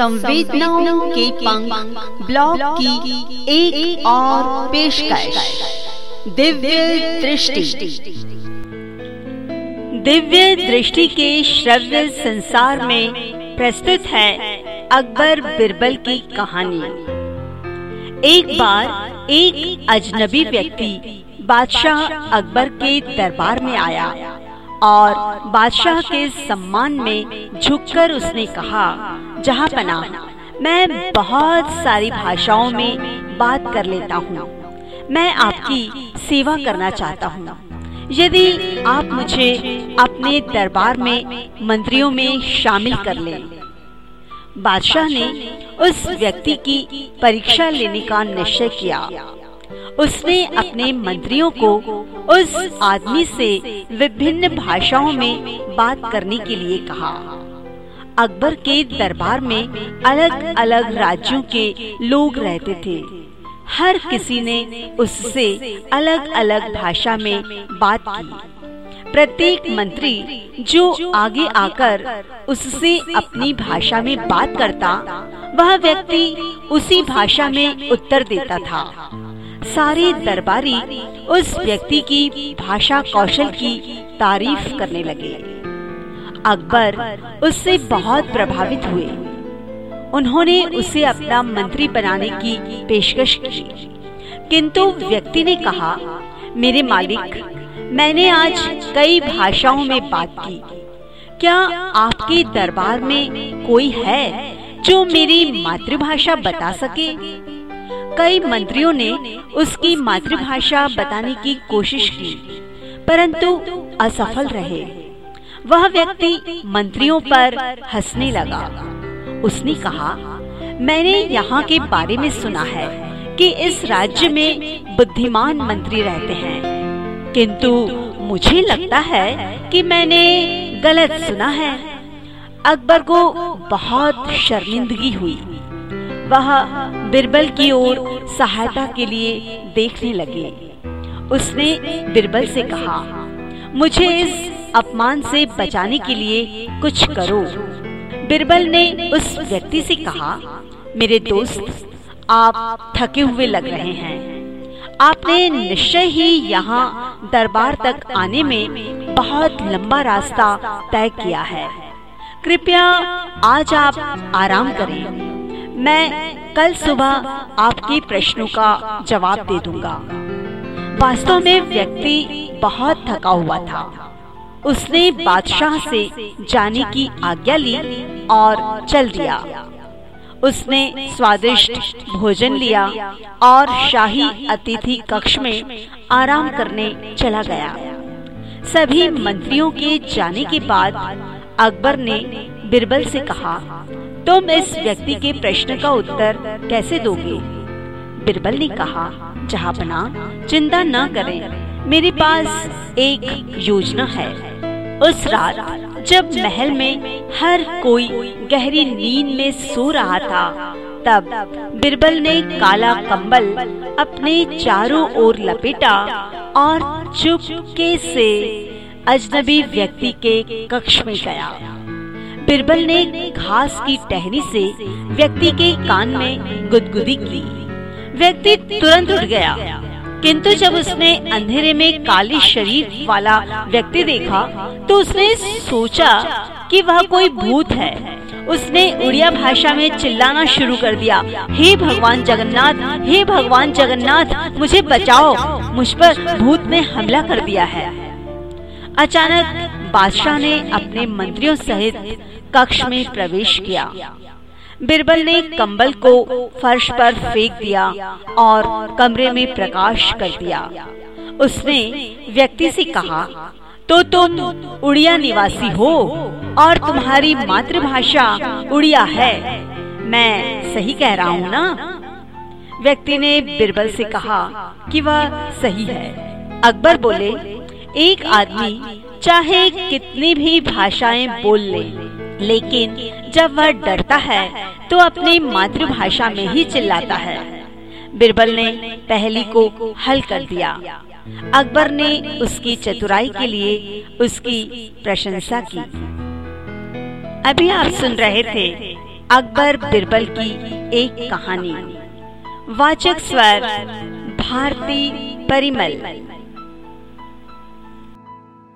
संवेदनाओं के पंख ब्लॉग की एक, एक और पेश दिव्य दृष्टि। दिव्य दृष्टि के श्रव्य संसार में प्रस्तुत है अकबर बिरबल की कहानी। एक बार एक अजनबी व्यक्ति बादशाह अकबर के दरबार में आया और बादशाह के सम्मान में झुककर उसने कहा जहाँ पना मैं बहुत सारी भाषाओं में बात कर लेता हूँ। मैं आपकी सेवा करना चाहता हूँ। यदि आप मुझे अपने दरबार में मंत्रियों में शामिल कर लें। बादशाह ने उस व्यक्ति की परीक्षा लेने का निश्चय किया। उसने अपने मंत्रियों को उस आदमी से विभिन्न भाषाओं में बात करने के लिए कहा। अकबर के दरबार में अलग अलग राज्यों के लोग रहते थे। हर किसी ने उससे अलग अलग भाषा में बात की। प्रत्येक मंत्री जो आगे आकर उससे अपनी भाषा में बात करता, वह व्यक्ति उसी भाषा में उत्तर देता था। सारे दरबारी उस व्यक्ति की भाषा कौशल की तारीफ़ करने लगे। अकबर उससे बहुत प्रभावित हुए। उन्होंने उसे अपना मंत्री बनाने की पेशकश की। किंतु व्यक्ति ने कहा, मेरे मालिक, मैंने आज कई भाषाओं में बात की। क्या आपके दरबार में कोई है जो मेरी मातृभाषा बता सके? कई मंत्रियों ने उसकी मातृभाषा बताने की कोशिश की, परंतु असफल रहे। वह व्यक्ति मंत्रियों पर हंसने लगा। उसने कहा, मैंने यहाँ के बारे में सुना है कि इस राज्य में बुद्धिमान मंत्री रहते हैं। किंतु मुझे लगता है कि मैंने गलत सुना है। अकबर को बहुत शर्मिंदगी हुई। वह बिरबल की ओर सहायता के लिए देखने लगे। उसने बिरबल से कहा, मुझे इस अपमान से बचाने के लिए कुछ करो। बिरबल ने उस व्यक्ति से कहा मेरे दोस्त आप थके हुए लग रहे हैं। आपने निश्चय ही यहाँ दरबार तक आने में बहुत लंबा रास्ता तय किया है। कृपया आज आप आराम करें। मैं कल सुबह आपके प्रश्नों का जवाब दे दूँगा। वास्तव में व्यक्ति बहुत थका हुआ था। उसने बादशाह से जाने की आज्ञा ली और चल दिया। उसने स्वादिष्ट भोजन लिया और शाही अतिथि कक्ष में आराम करने चला गया। सभी मंत्रियों के जाने के बाद अकबर ने बिरबल से कहा तुम इस व्यक्ति के प्रश्न का उत्तर कैसे दोगे? बिरबल ने कहा जहापना चिंता न करें मेरे पास एक योजना है। उस रात जब महल में हर कोई गहरी नींद में सो रहा था, तब बिरबल ने काला कंबल अपने चारों ओर लपेटा और चुपके से अजनबी व्यक्ति के कक्ष में गया। बिरबल ने घास की टहनी से व्यक्ति के कान में गुदगुदी की। व्यक्ति तुरंत उठ गया। किंतु जब उसने अंधेरे में काले शरीर वाला व्यक्ति देखा तो उसने सोचा कि वह कोई भूत है। उसने उड़िया भाषा में चिल्लाना शुरू कर दिया, हे भगवान जगन्नाथ, हे भगवान जगन्नाथ, मुझे बचाओ, मुझ पर भूत ने हमला कर दिया है। अचानक बादशाह ने अपने मंत्रियों सहित कक्ष में प्रवेश किया। बिरबल ने कंबल को फर्श पर फेंक दिया और कमरे में प्रकाश कर दिया। उसने व्यक्ति से कहा तो तुम उड़िया निवासी हो और तुम्हारी मातृभाषा उड़िया है। मैं सही कह रहा हूँ ना? व्यक्ति ने बिरबल से कहा कि वह सही है। अकबर बोले, एक आदमी चाहे कितनी भी भाषाएँ बोल ले, लेकिन जब वह डरता है तो अपनी मातृभाषा में ही चिल्लाता है। बिरबल ने पहली को हल कर दिया। अकबर ने उसकी चतुराई के लिए उसकी प्रशंसा की। अभी आप सुन रहे थे अकबर बिरबल की एक कहानी। वाचक स्वर, भारती परिमल।